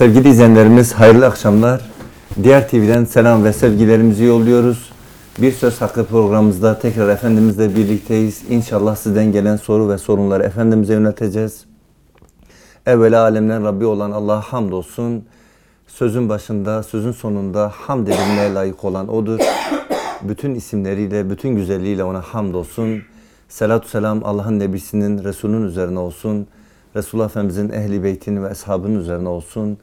Sevgili izleyenlerimiz hayırlı akşamlar. Diğer TV'den selam ve sevgilerimizi yolluyoruz. Bir Söz Hakkı programımızda tekrar Efendimizle birlikteyiz. İnşallah sizden gelen soru ve sorunları Efendimiz'e yönelteceğiz. Evvela alemden Rabbi olan Allah'a hamdolsun. Sözün başında, sözün sonunda hamd edilmeye layık olan O'dur. Bütün isimleriyle, bütün güzelliğiyle O'na hamdolsun. Selatü selam Allah'ın Nebisinin, Resulünün üzerine olsun. Resulullah Efendimizin ehli beytinin ve eshabının üzerine olsun.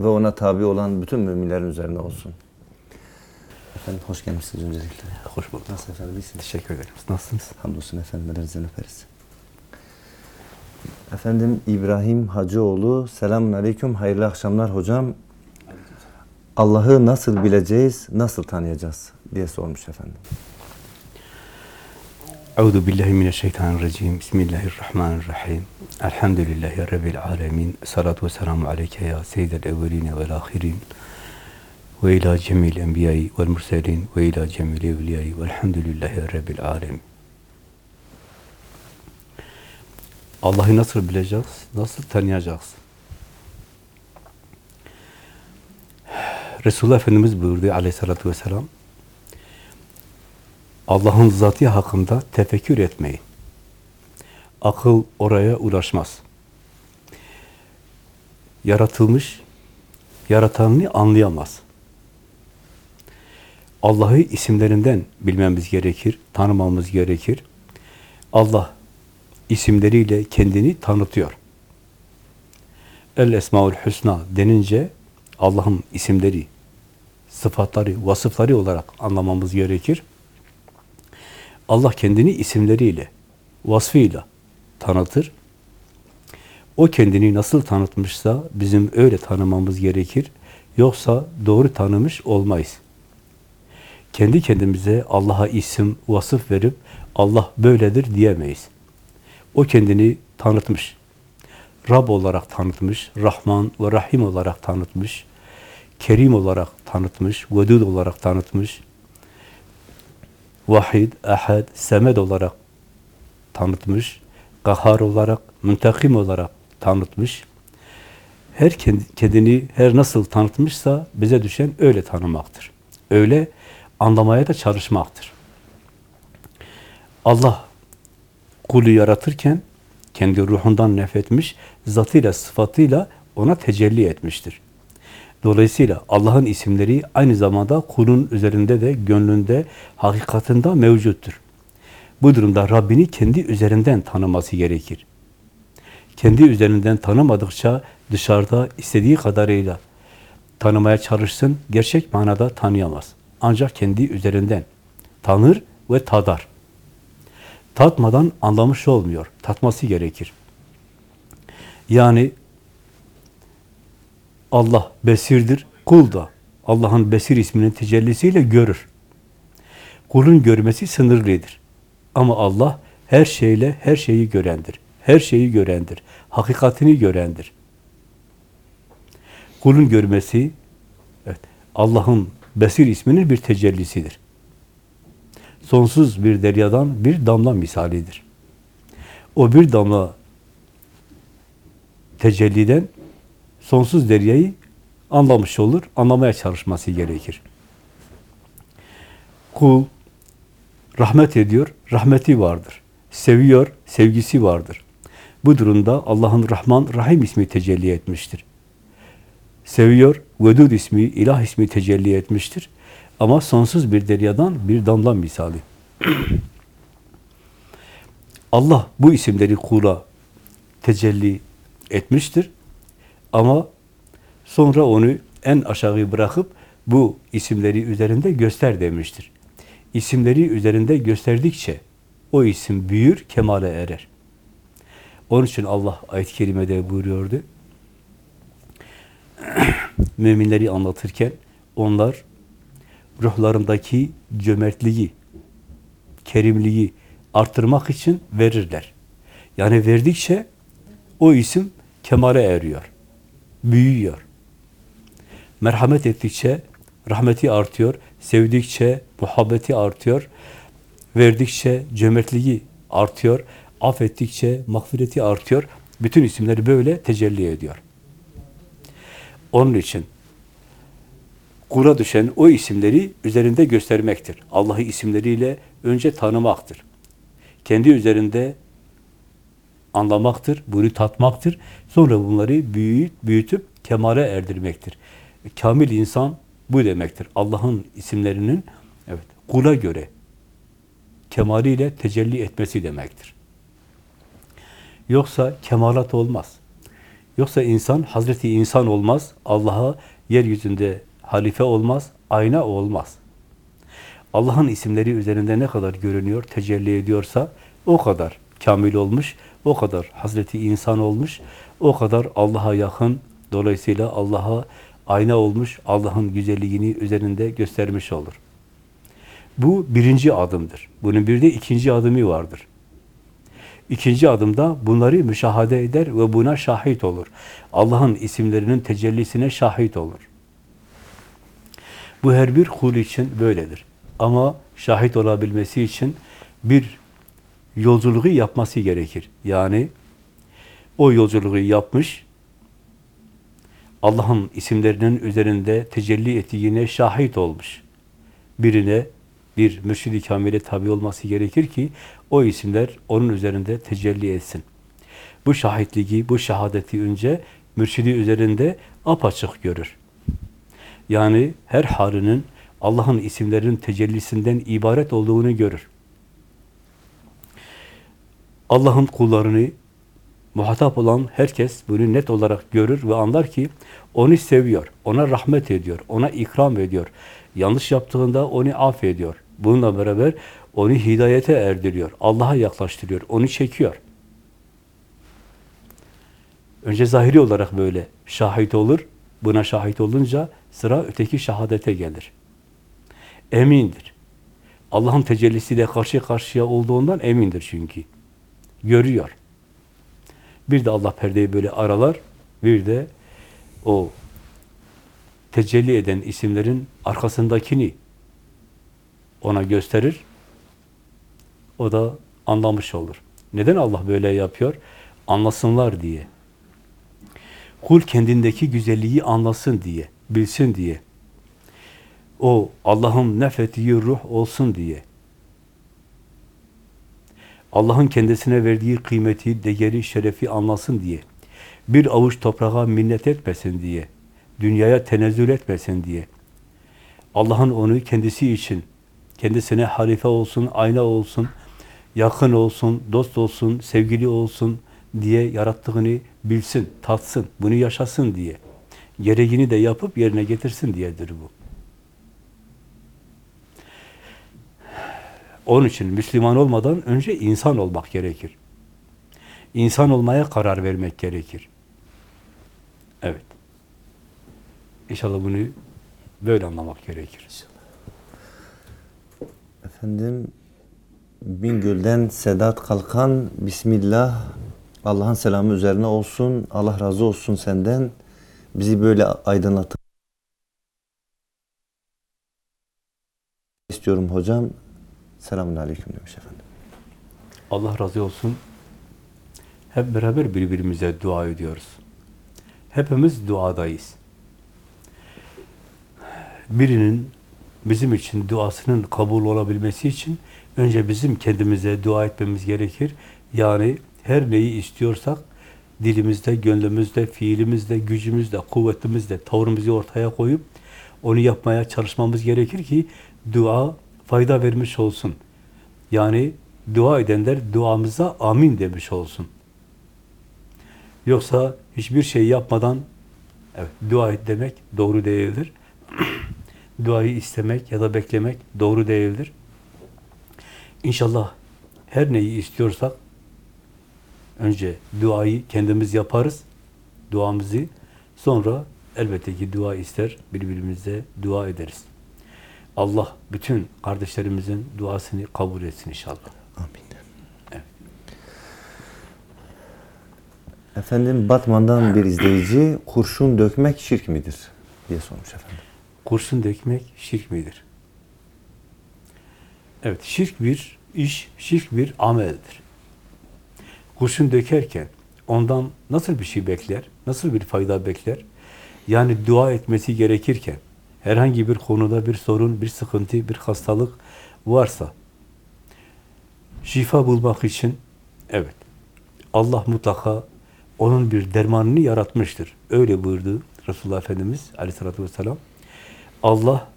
Ve ona tabi olan bütün müminlerin üzerine olsun. Efendim hoş gelmişsiniz öncelikle. Hoş bulduk. Nasıl efendim iyisiniz? Teşekkür ederim. Nasılsınız? Hamdolsun efendim ellerinizden öperiz. Efendim İbrahim Hacıoğlu selamun aleyküm hayırlı akşamlar hocam. Allah'ı nasıl bileceğiz, nasıl tanıyacağız diye sormuş efendim. Euzu billahi mineşşeytanirracim. Bismillahirrahmanirrahim. Elhamdülillahi rabbil alamin. Salatu vesselamu aleyke ya seyyidel evvelin ve'l ahirin. Ve ila cemil enbiyayı ve'l murselin ve ila cemil evliyayı ve'lhamdülillahi rabbil alamin. Allah'ı nasıl bileceğiz? Nasıl tanıyacağız? Resulullah Efendimiz buyurdu aleyhissalatü vesselam Allah'ın zatı hakkında tefekkür etmeyin. Akıl oraya ulaşmaz. Yaratılmış, yaratanını anlayamaz. Allah'ı isimlerinden bilmemiz gerekir, tanımamız gerekir. Allah isimleriyle kendini tanıtıyor. El Esmaül Hüsna denince Allah'ın isimleri, sıfatları, vasıfları olarak anlamamız gerekir. Allah kendini isimleriyle, vasfıyla tanıtır. O kendini nasıl tanıtmışsa bizim öyle tanımamız gerekir. Yoksa doğru tanımış olmayız. Kendi kendimize Allah'a isim, vasıf verip Allah böyledir diyemeyiz. O kendini tanıtmış. Rab olarak tanıtmış, Rahman ve Rahim olarak tanıtmış, Kerim olarak tanıtmış, Vedud olarak tanıtmış, Vahid, Ahad, Semed olarak tanıtmış, Kahhar olarak, Müntakim olarak tanıtmış. Her kendini her nasıl tanıtmışsa bize düşen öyle tanımaktır. Öyle anlamaya da çalışmaktır. Allah kulu yaratırken kendi ruhundan nefretmiş, zatıyla, sıfatıyla ona tecelli etmiştir. Dolayısıyla Allah'ın isimleri aynı zamanda kulun üzerinde de, gönlünde, hakikatında mevcuttur. Bu durumda Rabbini kendi üzerinden tanıması gerekir. Kendi üzerinden tanımadıkça dışarıda istediği kadarıyla tanımaya çalışsın, gerçek manada tanıyamaz. Ancak kendi üzerinden tanır ve tadar. Tatmadan anlamış olmuyor. Tatması gerekir. Yani Allah besirdir, kul da Allah'ın besir isminin tecellisiyle görür. Kulun görmesi sınırlıdır. Ama Allah her şeyle her şeyi görendir. Her şeyi görendir. Hakikatini görendir. Kulun görmesi evet, Allah'ın besir isminin bir tecellisidir. Sonsuz bir deryadan bir damla misalidir. O bir damla tecelliden sonsuz deryayı anlamış olur, anlamaya çalışması gerekir. Kul rahmet ediyor, rahmeti vardır. Seviyor, sevgisi vardır. Bu durumda Allah'ın Rahman, Rahim ismi tecelli etmiştir. Seviyor, Vedud ismi, ilah ismi tecelli etmiştir. Ama sonsuz bir deryadan bir damla misali. Allah bu isimleri kula tecelli etmiştir. Ama sonra onu en aşağı bırakıp bu isimleri üzerinde göster demiştir. İsimleri üzerinde gösterdikçe o isim büyür, kemale erer. Onun için Allah ayet-i kerimede buyuruyordu. Müminleri anlatırken onlar ruhlarındaki cömertliği, kerimliği artırmak için verirler. Yani verdikçe o isim kemale eriyor büyüyor. Merhamet ettikçe rahmeti artıyor, sevdikçe muhabbeti artıyor, verdikçe cömertliği artıyor, affettikçe mağfireti artıyor. Bütün isimleri böyle tecelli ediyor. Onun için kula düşen o isimleri üzerinde göstermektir. Allah'ı isimleriyle önce tanımaktır. Kendi üzerinde anlamaktır, bunu tatmaktır. Sonra bunları büyüt, büyütüp kemale erdirmektir. Kamil insan bu demektir. Allah'ın isimlerinin evet kula göre kemaliyle tecelli etmesi demektir. Yoksa kemalat olmaz. Yoksa insan Hazreti insan olmaz. Allah'a yeryüzünde halife olmaz, ayna olmaz. Allah'ın isimleri üzerinde ne kadar görünüyor, tecelli ediyorsa o kadar kamil olmuş, o kadar Hazreti insan olmuş, o kadar Allah'a yakın, dolayısıyla Allah'a ayna olmuş, Allah'ın güzelliğini üzerinde göstermiş olur. Bu birinci adımdır. Bunun bir de ikinci adımı vardır. İkinci adımda bunları müşahede eder ve buna şahit olur. Allah'ın isimlerinin tecellisine şahit olur. Bu her bir kul için böyledir. Ama şahit olabilmesi için bir yolculuğu yapması gerekir. Yani o yolculuğu yapmış, Allah'ın isimlerinin üzerinde tecelli ettiğine şahit olmuş. Birine bir mürşid-i kamile tabi olması gerekir ki o isimler onun üzerinde tecelli etsin. Bu şahitliği, bu şehadeti önce mürşidi üzerinde apaçık görür. Yani her halinin Allah'ın isimlerinin tecellisinden ibaret olduğunu görür. Allah'ın kullarını muhatap olan herkes bunu net olarak görür ve anlar ki onu seviyor, ona rahmet ediyor, ona ikram ediyor. Yanlış yaptığında onu affediyor. Bununla beraber onu hidayete erdiriyor, Allah'a yaklaştırıyor, onu çekiyor. Önce zahiri olarak böyle şahit olur. Buna şahit olunca sıra öteki şahadete gelir. Emindir. Allah'ın tecellisiyle karşı karşıya olduğundan emindir çünkü. Görüyor. Bir de Allah perdeyi böyle aralar, bir de o tecelli eden isimlerin arkasındakini ona gösterir. O da anlamış olur. Neden Allah böyle yapıyor? Anlasınlar diye. Kul kendindeki güzelliği anlasın diye, bilsin diye. O Allah'ın nefettiği ruh olsun diye. Allah'ın kendisine verdiği kıymeti, değeri, şerefi anlasın diye. Bir avuç toprağa minnet etmesin diye. Dünyaya tenezzül etmesin diye. Allah'ın onu kendisi için, kendisine halife olsun, ayna olsun, yakın olsun, dost olsun, sevgili olsun diye yarattığını bilsin, tatsın, bunu yaşasın diye. Gereğini de yapıp yerine getirsin diyedir bu. Onun için Müslüman olmadan önce insan olmak gerekir. İnsan olmaya karar vermek gerekir. Evet. İnşallah bunu böyle anlamak gerekir. Efendim Bingöl'den Sedat Kalkan Bismillah Allah'ın selamı üzerine olsun. Allah razı olsun senden. Bizi böyle aydınlatıp istiyorum hocam. Selamun aleyküm demiş efendim. Allah razı olsun. Hep beraber birbirimize dua ediyoruz. Hepimiz duadayız. Birinin bizim için duasının kabul olabilmesi için önce bizim kendimize dua etmemiz gerekir. Yani her neyi istiyorsak dilimizde, gönlümüzde, fiilimizde, gücümüzde, kuvvetimizde, tavrımızı ortaya koyup onu yapmaya çalışmamız gerekir ki dua fayda vermiş olsun. Yani dua edenler duamıza amin demiş olsun. Yoksa hiçbir şey yapmadan evet, dua et demek doğru değildir. Duayı istemek ya da beklemek doğru değildir. İnşallah her neyi istiyorsak önce duayı kendimiz yaparız. Duamızı sonra elbette ki dua ister, birbirimize dua ederiz. Allah bütün kardeşlerimizin duasını kabul etsin inşallah. Amin. Evet. Efendim Batman'dan bir izleyici kurşun dökmek şirk midir diye sormuş efendim. Kurşun dökmek şirk midir? Evet, şirk bir iş, şirk bir ameldir. Kurşun dökerken ondan nasıl bir şey bekler, nasıl bir fayda bekler? Yani dua etmesi gerekirken herhangi bir konuda bir sorun, bir sıkıntı, bir hastalık varsa şifa bulmak için evet Allah mutlaka onun bir dermanını yaratmıştır. Öyle buyurdu Resulullah Efendimiz aleyhissalatü vesselam. Allah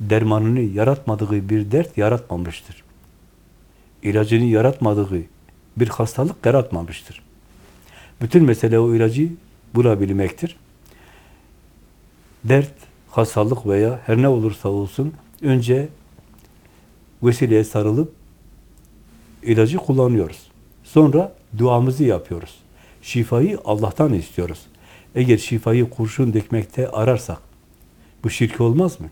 dermanını yaratmadığı bir dert yaratmamıştır. İlacını yaratmadığı bir hastalık yaratmamıştır. Bütün mesele o ilacı bulabilmektir. Dert, hastalık veya her ne olursa olsun önce vesileye sarılıp ilacı kullanıyoruz. Sonra duamızı yapıyoruz. Şifayı Allah'tan istiyoruz. Eğer şifayı kurşun dökmekte ararsak bu şirk olmaz mı?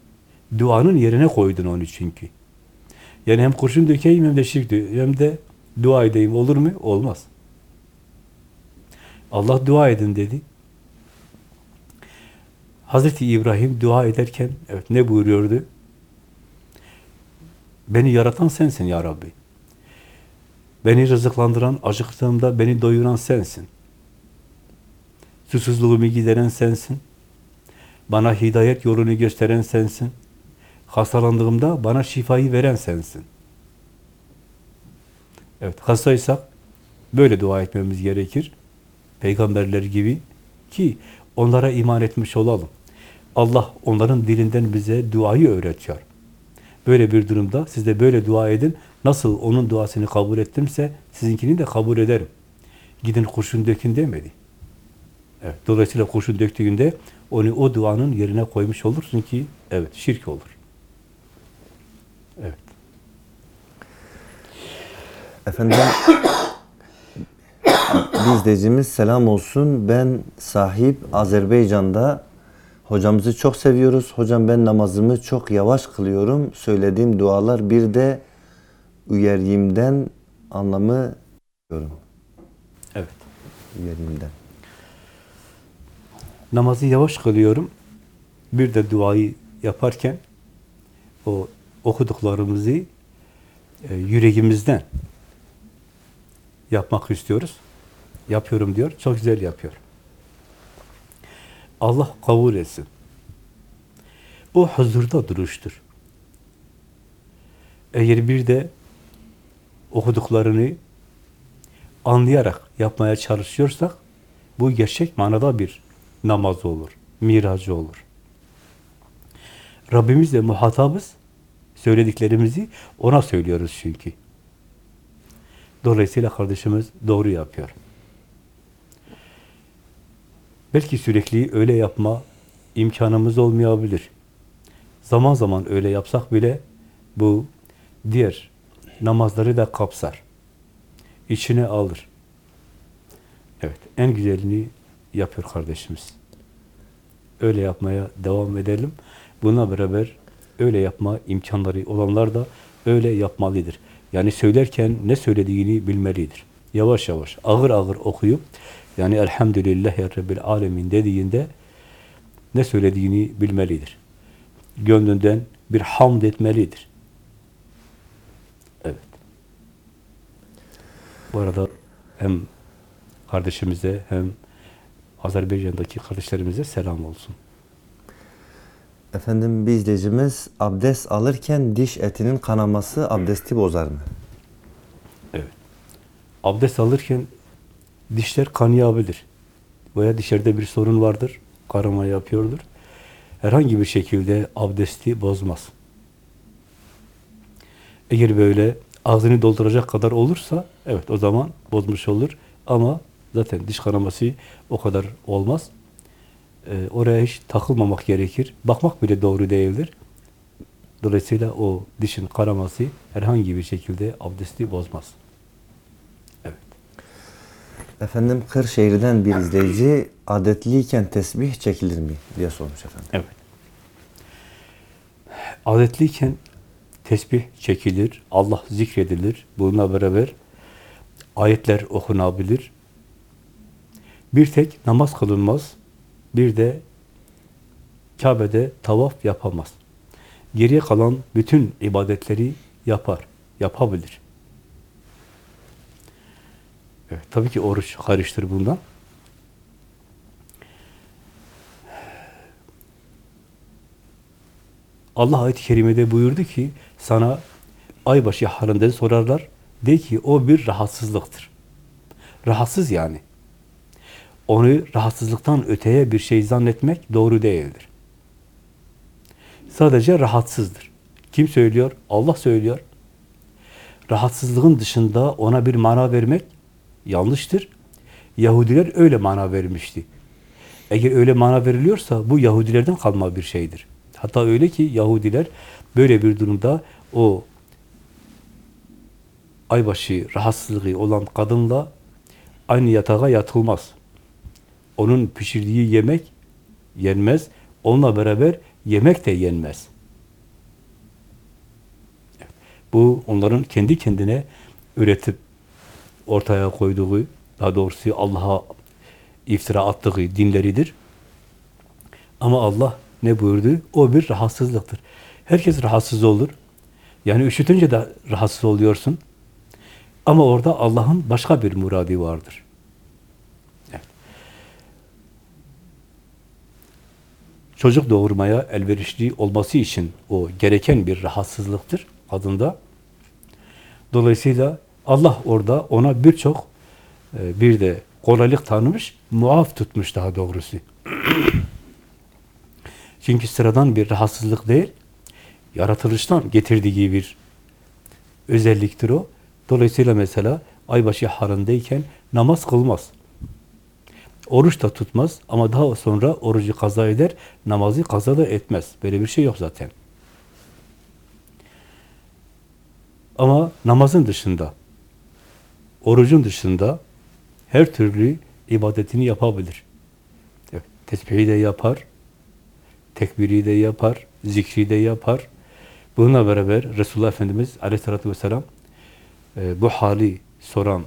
Duanın yerine koydun onu çünkü. Yani hem kurşun dökeyim hem de şirk dö- hem de dua edeyim olur mu? Olmaz. Allah dua edin dedi. Hazreti İbrahim dua ederken evet ne buyuruyordu? Beni yaratan sensin ya Rabbi. Beni rızıklandıran, acıktığımda beni doyuran sensin. Susuzluğumu gideren sensin. Bana hidayet yolunu gösteren sensin. Hastalandığımda bana şifayı veren sensin. Evet, hastaysak böyle dua etmemiz gerekir. Peygamberler gibi ki onlara iman etmiş olalım. Allah onların dilinden bize duayı öğretiyor. Böyle bir durumda siz de böyle dua edin. Nasıl onun duasını kabul ettimse sizinkini de kabul ederim. Gidin kurşun dökün demedi. Evet, dolayısıyla kurşun döktüğünde onu o duanın yerine koymuş olursun ki evet şirk olur. Evet. Efendim bir izleyicimiz selam olsun. Ben sahip Azerbaycan'da hocamızı çok seviyoruz. Hocam ben namazımı çok yavaş kılıyorum. Söylediğim dualar bir de üyerimden anlamı diyorum. Evet. Üyerimden. Namazı yavaş kılıyorum. Bir de duayı yaparken o okuduklarımızı e, yüreğimizden yapmak istiyoruz. Yapıyorum diyor. Çok güzel yapıyor. Allah kabul etsin. O huzurda duruştur. Eğer bir de okuduklarını anlayarak yapmaya çalışıyorsak bu gerçek manada bir namaz olur, miracı olur. Rabbimizle muhatabız, söylediklerimizi ona söylüyoruz çünkü. Dolayısıyla kardeşimiz doğru yapıyor. Belki sürekli öyle yapma imkanımız olmayabilir. Zaman zaman öyle yapsak bile bu diğer namazları da kapsar. İçine alır. Evet, en güzelini yapıyor kardeşimiz. Öyle yapmaya devam edelim. Buna beraber öyle yapma imkanları olanlar da öyle yapmalıdır. Yani söylerken ne söylediğini bilmelidir. Yavaş yavaş, ağır ağır okuyup yani Elhamdülillah ya Rabbil Alemin dediğinde ne söylediğini bilmelidir. Gönlünden bir hamd etmelidir. Evet. Bu arada hem kardeşimize hem Azerbaycan'daki kardeşlerimize selam olsun. Efendim bir izleyicimiz abdest alırken diş etinin kanaması abdesti bozar mı? Evet. Abdest alırken dişler kanayabilir. Veya dişlerde bir sorun vardır. Karama yapıyordur. Herhangi bir şekilde abdesti bozmaz. Eğer böyle ağzını dolduracak kadar olursa evet o zaman bozmuş olur. Ama zaten diş kanaması o kadar olmaz. Ee, oraya hiç takılmamak gerekir. Bakmak bile doğru değildir. Dolayısıyla o dişin kanaması herhangi bir şekilde abdesti bozmaz. Efendim Kırşehir'den bir izleyici adetliyken tesbih çekilir mi diye sormuş efendim. Evet. Adetliyken tesbih çekilir, Allah zikredilir. Bununla beraber ayetler okunabilir. Bir tek namaz kılınmaz, bir de Kabe'de tavaf yapamaz. Geriye kalan bütün ibadetleri yapar, yapabilir. Evet, tabii ki oruç karıştır bundan. Allah ayet-i kerimede buyurdu ki sana aybaşı halinden sorarlar. De ki o bir rahatsızlıktır. Rahatsız yani. Onu rahatsızlıktan öteye bir şey zannetmek doğru değildir. Sadece rahatsızdır. Kim söylüyor? Allah söylüyor. Rahatsızlığın dışında ona bir mana vermek yanlıştır. Yahudiler öyle mana vermişti. Eğer öyle mana veriliyorsa bu Yahudilerden kalma bir şeydir. Hatta öyle ki Yahudiler böyle bir durumda o aybaşı rahatsızlığı olan kadınla aynı yatağa yatılmaz. Onun pişirdiği yemek yenmez. Onunla beraber yemek de yenmez. Bu onların kendi kendine üretip ortaya koyduğu, daha doğrusu Allah'a iftira attığı dinleridir. Ama Allah ne buyurdu? O bir rahatsızlıktır. Herkes rahatsız olur. Yani üşütünce de rahatsız oluyorsun. Ama orada Allah'ın başka bir muradi vardır. Evet. Çocuk doğurmaya elverişli olması için o gereken bir rahatsızlıktır adında. Dolayısıyla Allah orada ona birçok e, bir de kolaylık tanımış, muaf tutmuş daha doğrusu. Çünkü sıradan bir rahatsızlık değil, yaratılıştan getirdiği bir özelliktir o. Dolayısıyla mesela aybaşı harındayken namaz kılmaz. Oruç da tutmaz ama daha sonra orucu kaza eder, namazı kaza da etmez. Böyle bir şey yok zaten. Ama namazın dışında, orucun dışında her türlü ibadetini yapabilir. Evet, tesbihi de yapar, tekbiri de yapar, zikri de yapar. Bununla beraber Resulullah Efendimiz aleyhissalatü vesselam e, bu hali soran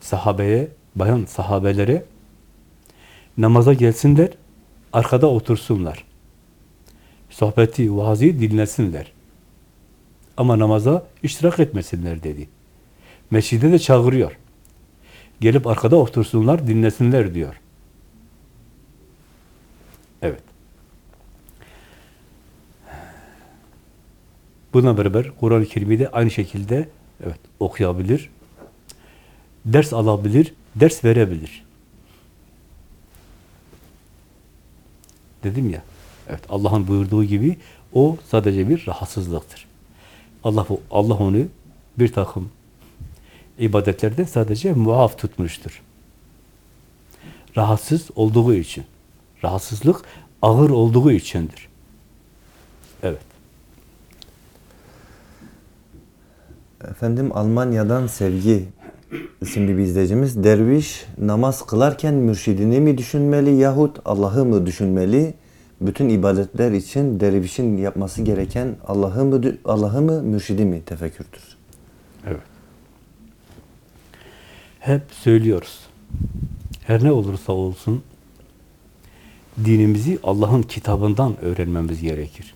sahabeye, bayan sahabelere namaza gelsinler, arkada otursunlar. Sohbeti, vaazı dinlesinler. Ama namaza iştirak etmesinler dedi. Mescide de çağırıyor. Gelip arkada otursunlar, dinlesinler diyor. Evet. Buna beraber Kur'an-ı Kerim'i de aynı şekilde evet okuyabilir, ders alabilir, ders verebilir. Dedim ya, evet Allah'ın buyurduğu gibi o sadece bir rahatsızlıktır. Allah Allah onu bir takım ibadetlerde sadece muaf tutmuştur. Rahatsız olduğu için. Rahatsızlık ağır olduğu içindir. Evet. Efendim Almanya'dan Sevgi isimli bir izleyicimiz. Derviş namaz kılarken mürşidini mi düşünmeli yahut Allah'ı mı düşünmeli? Bütün ibadetler için dervişin yapması gereken Allah'ı mı Allah'ı mı mürşidi mi tefekkürdür? Evet. Hep söylüyoruz. Her ne olursa olsun dinimizi Allah'ın kitabından öğrenmemiz gerekir.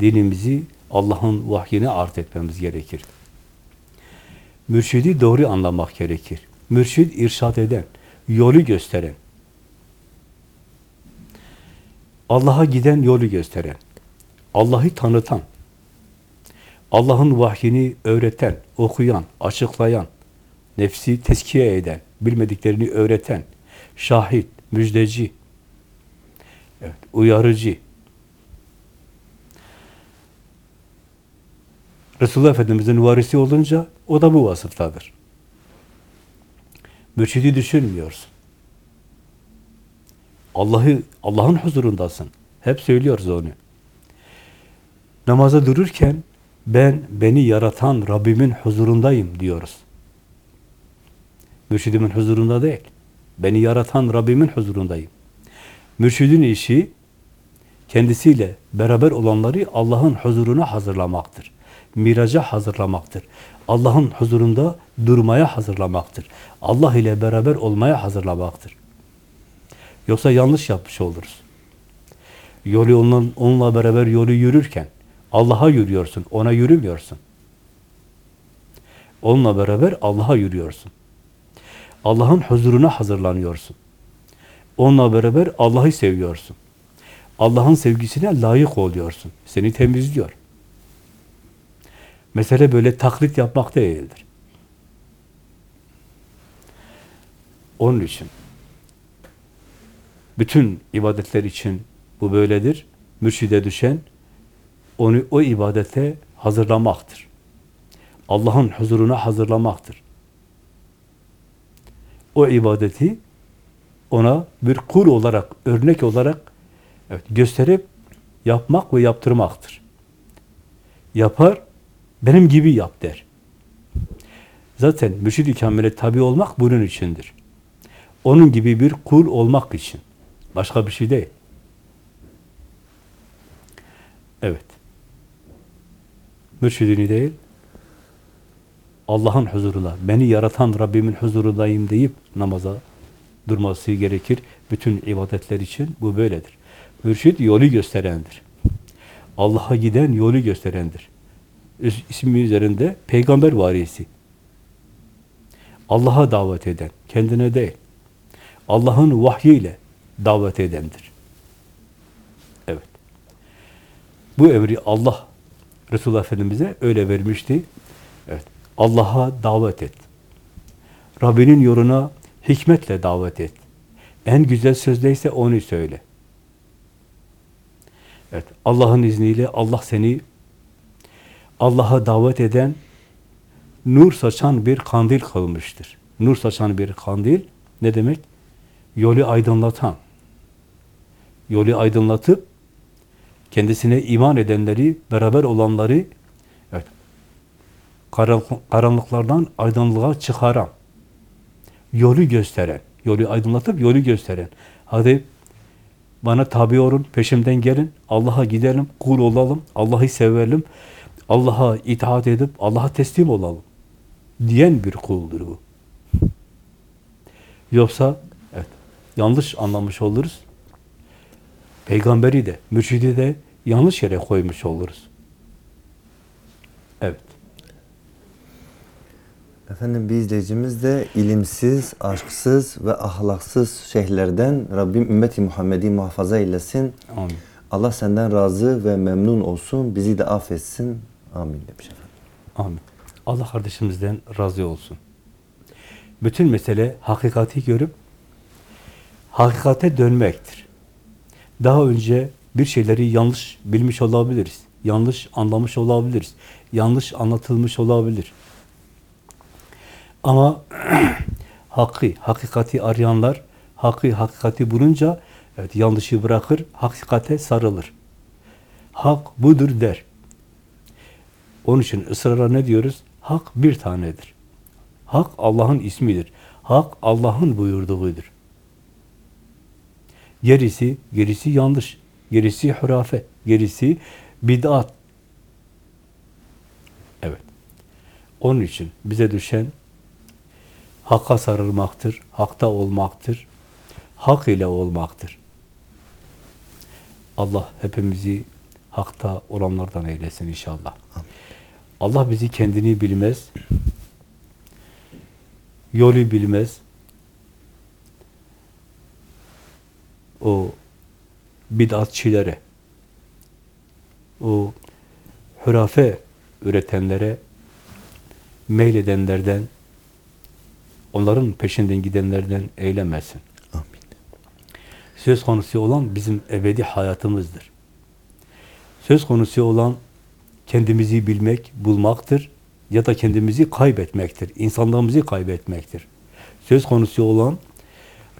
Dinimizi Allah'ın vahyine art etmemiz gerekir. Mürşidi doğru anlamak gerekir. Mürşid irşad eden, yolu gösteren, Allah'a giden yolu gösteren, Allah'ı tanıtan, Allah'ın vahyini öğreten, okuyan, açıklayan, nefsi teskiye eden, bilmediklerini öğreten, şahit, müjdeci, evet, uyarıcı. Resulullah Efendimiz'in varisi olunca o da bu vasıftadır. Mürşidi düşünmüyorsun. Allah'ı Allah'ın huzurundasın. Hep söylüyoruz onu. Namaza dururken ben beni yaratan Rabbimin huzurundayım diyoruz. Mürşidimin huzurunda değil. Beni yaratan Rabbimin huzurundayım. Mürşidin işi kendisiyle beraber olanları Allah'ın huzuruna hazırlamaktır. Miraca hazırlamaktır. Allah'ın huzurunda durmaya hazırlamaktır. Allah ile beraber olmaya hazırlamaktır. Yoksa yanlış yapmış oluruz. Yolu onun, onunla beraber yolu yürürken Allah'a yürüyorsun, ona yürümüyorsun. Onunla beraber Allah'a yürüyorsun. Allah'ın huzuruna hazırlanıyorsun. Onunla beraber Allah'ı seviyorsun. Allah'ın sevgisine layık oluyorsun. Seni temizliyor. Mesele böyle taklit yapmak değildir. Onun için bütün ibadetler için bu böyledir. Mürşide düşen onu o ibadete hazırlamaktır. Allah'ın huzuruna hazırlamaktır. O ibadeti ona bir kul olarak, örnek olarak evet, gösterip yapmak ve yaptırmaktır. Yapar, benim gibi yap der. Zaten mürşid-i kamile tabi olmak bunun içindir. Onun gibi bir kul olmak için. Başka bir şey değil. Evet. Mürşidini değil, Allah'ın huzuruna, beni yaratan Rabbimin huzurundayım deyip namaza durması gerekir. Bütün ibadetler için bu böyledir. Mürşid yolu gösterendir. Allah'a giden yolu gösterendir. İsmi üzerinde peygamber varisi. Allah'a davet eden, kendine değil. Allah'ın vahyiyle davet edendir. Evet. Bu emri Allah Resulullah Efendimiz'e öyle vermişti. Evet. Allah'a davet et. Rabbinin yoluna hikmetle davet et. En güzel sözdeyse onu söyle. Evet. Allah'ın izniyle Allah seni Allah'a davet eden nur saçan bir kandil kılmıştır. Nur saçan bir kandil ne demek? Yolu aydınlatan. Yolu aydınlatıp kendisine iman edenleri, beraber olanları evet, karanlık- karanlıklardan aydınlığa çıkaran, yolu gösteren, yolu aydınlatıp yolu gösteren. Hadi bana tabi olun, peşimden gelin, Allah'a gidelim, kul olalım, Allah'ı sevelim, Allah'a itaat edip Allah'a teslim olalım diyen bir kuldur bu. Yoksa evet, yanlış anlamış oluruz. Peygamberi de, mürşidi de yanlış yere koymuş oluruz. Evet. Efendim bir izleyicimiz de ilimsiz, aşksız ve ahlaksız şeyhlerden Rabbim ümmeti Muhammed'i muhafaza eylesin. Amin. Allah senden razı ve memnun olsun. Bizi de affetsin. Amin demiş efendim. Amin. Allah kardeşimizden razı olsun. Bütün mesele hakikati görüp hakikate dönmektir. Daha önce bir şeyleri yanlış bilmiş olabiliriz. Yanlış anlamış olabiliriz. Yanlış anlatılmış olabilir. Ama hakkı, hakikati arayanlar hakkı, hakikati bulunca evet, yanlışı bırakır, hakikate sarılır. Hak budur der. Onun için ısrara ne diyoruz? Hak bir tanedir. Hak Allah'ın ismidir. Hak Allah'ın buyurduğudur. Gerisi, gerisi yanlış. Gerisi hurafe. Gerisi bid'at. Evet. Onun için bize düşen hakka sarılmaktır, hakta olmaktır, hak ile olmaktır. Allah hepimizi hakta olanlardan eylesin inşallah. Allah bizi kendini bilmez, yolu bilmez, o bid'atçilere, o hurafe üretenlere, meyledenlerden, onların peşinden gidenlerden eylemesin. Amin. Söz konusu olan bizim ebedi hayatımızdır. Söz konusu olan kendimizi bilmek, bulmaktır ya da kendimizi kaybetmektir. İnsanlığımızı kaybetmektir. Söz konusu olan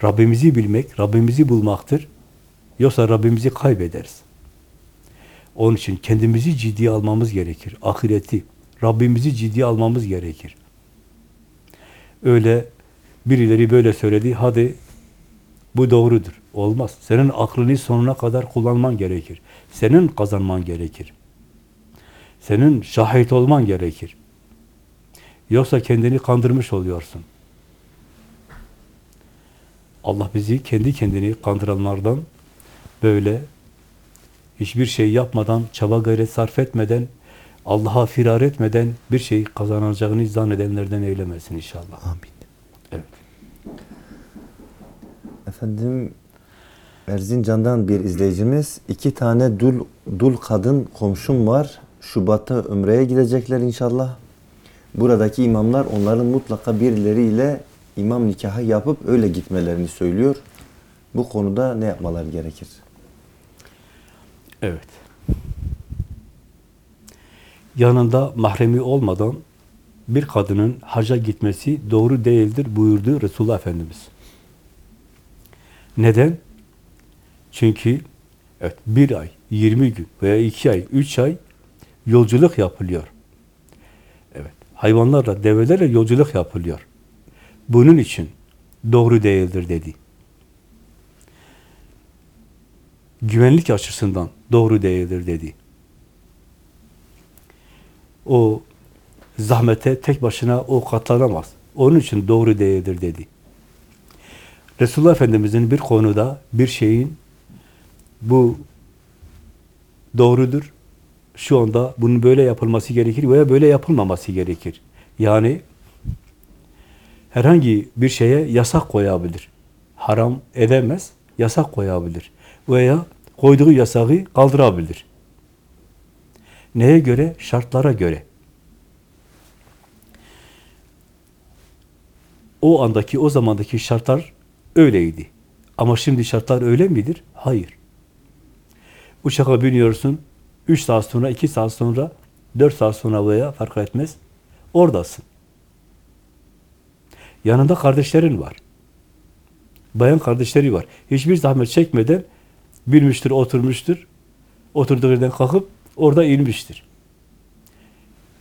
Rabbimizi bilmek, Rabbimizi bulmaktır. Yoksa Rabbimizi kaybederiz. Onun için kendimizi ciddiye almamız gerekir. Ahireti, Rabbimizi ciddiye almamız gerekir. Öyle birileri böyle söyledi, hadi bu doğrudur. Olmaz. Senin aklını sonuna kadar kullanman gerekir. Senin kazanman gerekir. Senin şahit olman gerekir. Yoksa kendini kandırmış oluyorsun. Allah bizi kendi kendini kandıranlardan böyle hiçbir şey yapmadan, çaba gayret sarf etmeden, Allah'a firar etmeden bir şey kazanacağını zannedenlerden eylemesin inşallah. Amin. Evet. Efendim Erzincan'dan bir izleyicimiz iki tane dul, dul kadın komşum var. Şubat'ta Ömre'ye gidecekler inşallah. Buradaki imamlar onların mutlaka birileriyle imam nikahı yapıp öyle gitmelerini söylüyor. Bu konuda ne yapmalar gerekir? Evet. Yanında mahremi olmadan bir kadının haca gitmesi doğru değildir buyurdu Resulullah Efendimiz. Neden? Çünkü evet, bir ay, 20 gün veya iki ay, üç ay yolculuk yapılıyor. Evet, hayvanlarla, develerle yolculuk yapılıyor. Bunun için doğru değildir dedi. Güvenlik açısından doğru değildir dedi. O zahmete tek başına o katlanamaz. Onun için doğru değildir dedi. Resulullah Efendimiz'in bir konuda bir şeyin bu doğrudur. Şu anda bunun böyle yapılması gerekir veya böyle yapılmaması gerekir. Yani herhangi bir şeye yasak koyabilir. Haram edemez, yasak koyabilir. Veya koyduğu yasağı kaldırabilir. Neye göre? Şartlara göre. O andaki, o zamandaki şartlar öyleydi. Ama şimdi şartlar öyle midir? Hayır. Uçağa biniyorsun, 3 saat sonra, 2 saat sonra, 4 saat sonra veya fark etmez, oradasın. Yanında kardeşlerin var. Bayan kardeşleri var. Hiçbir zahmet çekmeden binmiştir, oturmuştur. Oturduğu yerden kalkıp orada inmiştir.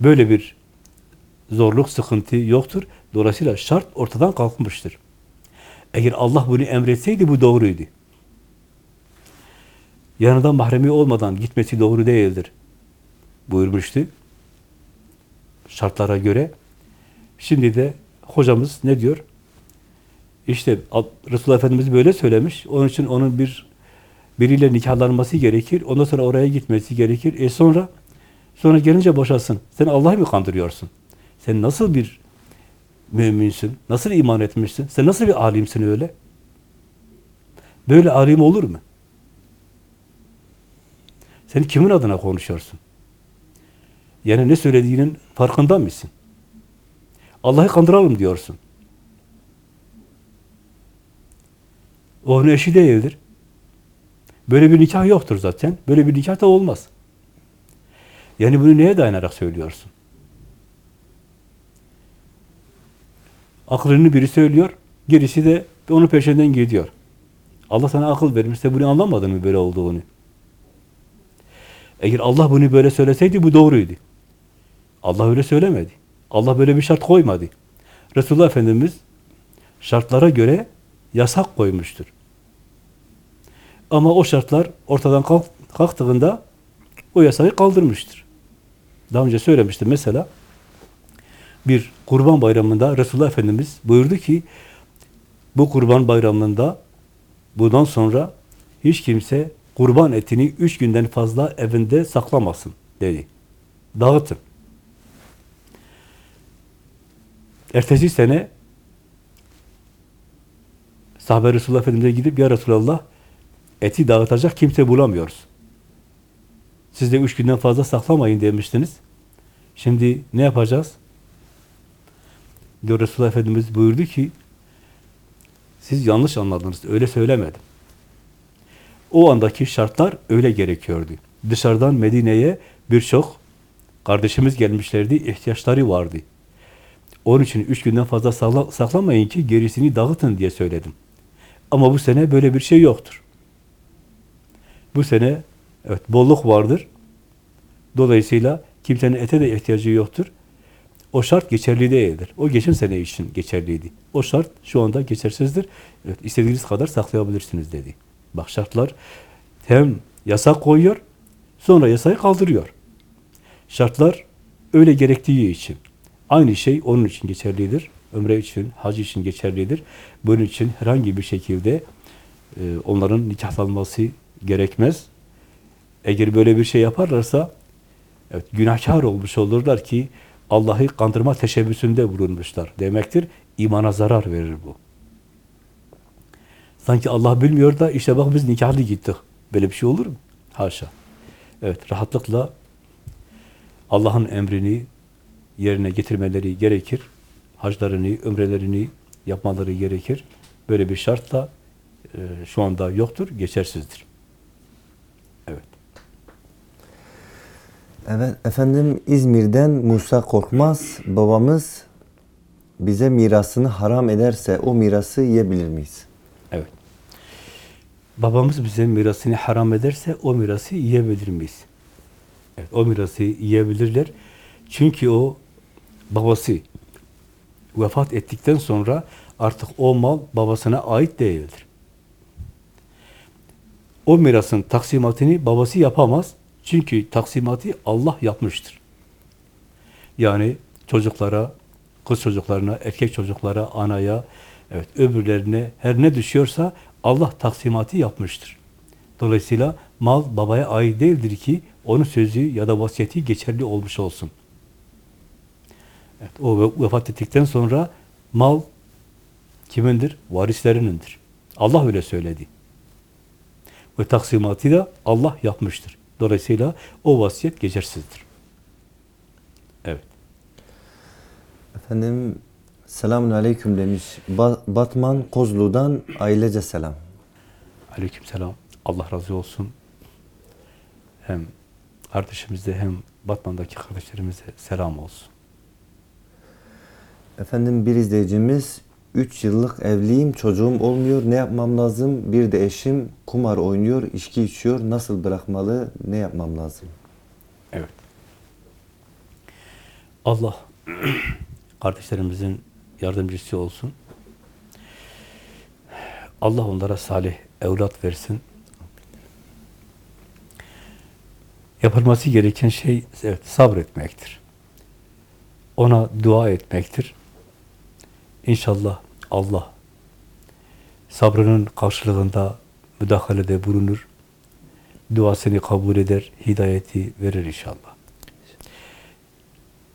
Böyle bir zorluk, sıkıntı yoktur. Dolayısıyla şart ortadan kalkmıştır. Eğer Allah bunu emretseydi bu doğruydu. Yanında mahremi olmadan gitmesi doğru değildir. Buyurmuştu. Şartlara göre. Şimdi de hocamız ne diyor? İşte Resulullah Efendimiz böyle söylemiş. Onun için onun bir biriyle nikahlanması gerekir. Ondan sonra oraya gitmesi gerekir. E sonra sonra gelince boşasın. Sen Allah'ı mı kandırıyorsun? Sen nasıl bir müminsin? Nasıl iman etmişsin? Sen nasıl bir alimsin öyle? Böyle alim olur mu? Sen kimin adına konuşuyorsun? Yani ne söylediğinin farkında mısın? Allah'ı kandıralım diyorsun. Onun eşi değildir. Böyle bir nikah yoktur zaten. Böyle bir nikah da olmaz. Yani bunu neye dayanarak söylüyorsun? Aklını biri söylüyor, gerisi de onun peşinden gidiyor. Allah sana akıl vermişse bunu anlamadın mı böyle olduğunu? Eğer Allah bunu böyle söyleseydi bu doğruydu. Allah öyle söylemedi. Allah böyle bir şart koymadı. Resulullah Efendimiz şartlara göre yasak koymuştur. Ama o şartlar ortadan kalk, kalktığında o yasağı kaldırmıştır. Daha önce söylemiştim mesela bir kurban bayramında Resulullah Efendimiz buyurdu ki bu kurban bayramında bundan sonra hiç kimse kurban etini üç günden fazla evinde saklamasın dedi. Dağıtın. Ertesi sene sahabe Resulullah Efendimiz'e gidip ya Resulallah eti dağıtacak kimse bulamıyoruz. Siz de üç günden fazla saklamayın demiştiniz. Şimdi ne yapacağız? Diyor Resulullah Efendimiz buyurdu ki siz yanlış anladınız. Öyle söylemedim. O andaki şartlar öyle gerekiyordu. Dışarıdan Medine'ye birçok kardeşimiz gelmişlerdi. ihtiyaçları vardı. Onun için üç günden fazla sakla, saklamayın ki gerisini dağıtın diye söyledim. Ama bu sene böyle bir şey yoktur. Bu sene evet bolluk vardır. Dolayısıyla kimsenin ete de ihtiyacı yoktur. O şart geçerli değildir. O geçen sene için geçerliydi. O şart şu anda geçersizdir. Evet, istediğiniz kadar saklayabilirsiniz dedi. Bak şartlar hem yasak koyuyor, sonra yasayı kaldırıyor. Şartlar öyle gerektiği için. Aynı şey onun için geçerlidir. Ömre için, hac için geçerlidir. Bunun için herhangi bir şekilde e, onların nikahlanması gerekmez. Eğer böyle bir şey yaparlarsa evet, günahkar olmuş olurlar ki Allah'ı kandırma teşebbüsünde bulunmuşlar demektir. İmana zarar verir bu. Sanki Allah bilmiyor da işte bak biz nikahlı gittik. Böyle bir şey olur mu? Haşa. Evet, rahatlıkla Allah'ın emrini yerine getirmeleri gerekir. Haclarını, ömrelerini yapmaları gerekir. Böyle bir şart da e, şu anda yoktur, geçersizdir. Evet. Evet efendim İzmir'den Musa Korkmaz babamız bize mirasını haram ederse o mirası yiyebilir miyiz? Evet. Babamız bize mirasını haram ederse o mirası yiyebilir miyiz? Evet, o mirası yiyebilirler. Çünkü o babası vefat ettikten sonra artık o mal babasına ait değildir. O mirasın taksimatını babası yapamaz. Çünkü taksimatı Allah yapmıştır. Yani çocuklara, kız çocuklarına, erkek çocuklara, anaya, evet öbürlerine her ne düşüyorsa Allah taksimatı yapmıştır. Dolayısıyla mal babaya ait değildir ki onun sözü ya da vasiyeti geçerli olmuş olsun. Evet, o ve- vefat ettikten sonra mal kimindir? Varislerinindir. Allah öyle söyledi. Ve taksimatı da Allah yapmıştır. Dolayısıyla o vasiyet geçersizdir. Evet. Efendim selamun aleyküm demiş. Ba- Batman Kozlu'dan ailece selam. Aleykümselam. Allah razı olsun. Hem kardeşimize hem Batman'daki kardeşlerimize selam olsun. Efendim bir izleyicimiz 3 yıllık evliyim çocuğum olmuyor ne yapmam lazım? Bir de eşim kumar oynuyor içki içiyor nasıl bırakmalı ne yapmam lazım? Evet. Allah kardeşlerimizin yardımcısı olsun. Allah onlara salih evlat versin. Yapılması gereken şey evet sabretmektir. Ona dua etmektir. İnşallah Allah sabrının karşılığında müdahalede bulunur. Duasını kabul eder, hidayeti verir inşallah.